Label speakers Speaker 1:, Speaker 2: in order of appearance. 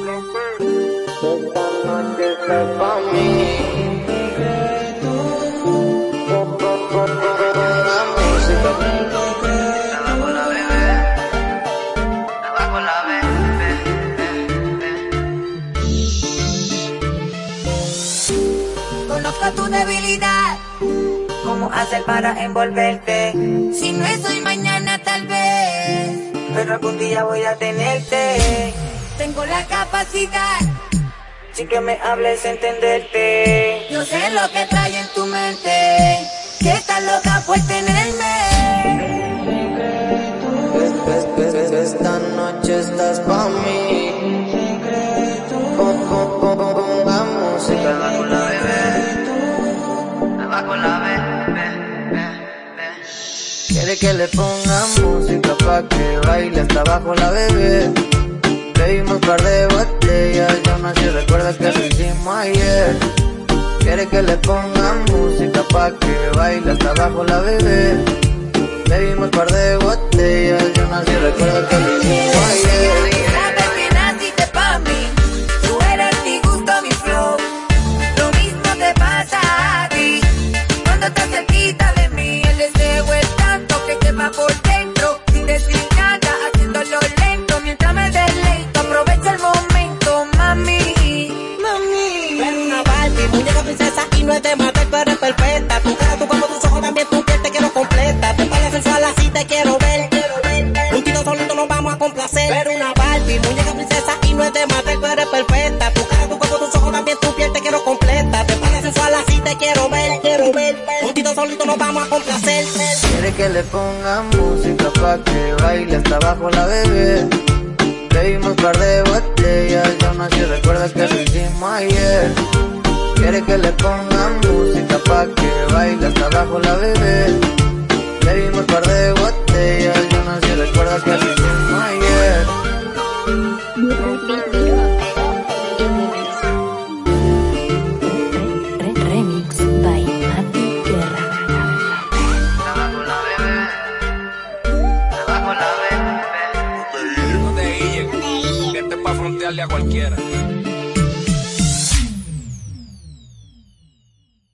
Speaker 1: Esta noche está pa' mí.
Speaker 2: Conozco tu debilidad. ¿Cómo hacer para envolverte? Si no es hoy, mañana tal vez. Pero algún día voy a tenerte. Tengo la capacidad. Sin que me hables, entenderte. Yo sé lo que trae en tu mente. Que estás loca por tenerme.
Speaker 1: Es- es- es- es- Esta noche estás pa' mí.
Speaker 3: Abajo la bebé.
Speaker 1: Quiere que le ponga música pa' que baile hasta abajo la bebé. Bebimos par de botellas, yo no sé, recuerda que lo hicimos ayer. Quiere que le ponga música pa' que baile hasta abajo la bebé. Bebimos par de botellas, yo no sé, recuerda que lo hicimos ayer.
Speaker 4: No es de matar, tú eres perfecta. Tu cara, tu cuerpo, tus ojos, también tu piel te quiero completa. Tu pareja sensual así te quiero ver, quiero ver. Un tiro solito nos vamos a complacer. Eres una Barbie, muñeca princesa y no es de matar, tú eres perfecta. Tu cara, tu cuerpo, tus ojos, también tu piel te quiero completa. Tu pareja sensual así te quiero ver, quiero ver. Un tiro solito nos vamos a complacer.
Speaker 1: Quiere que le ponga música pa' que baile hasta abajo la bebé. Bebimos par de botellas, yo no sé, recuerda que lo hicimos ayer. Quiere que le ponga música pa' que baile hasta abajo la bebé. Bebimos par de botellas, yo no sé, recuerda que hicimos ayer.
Speaker 5: Remix by Mati Guerra.
Speaker 3: Abajo la bebé. Abajo la bebé.
Speaker 6: No te guillen, que este es pa' frontearle a cualquiera.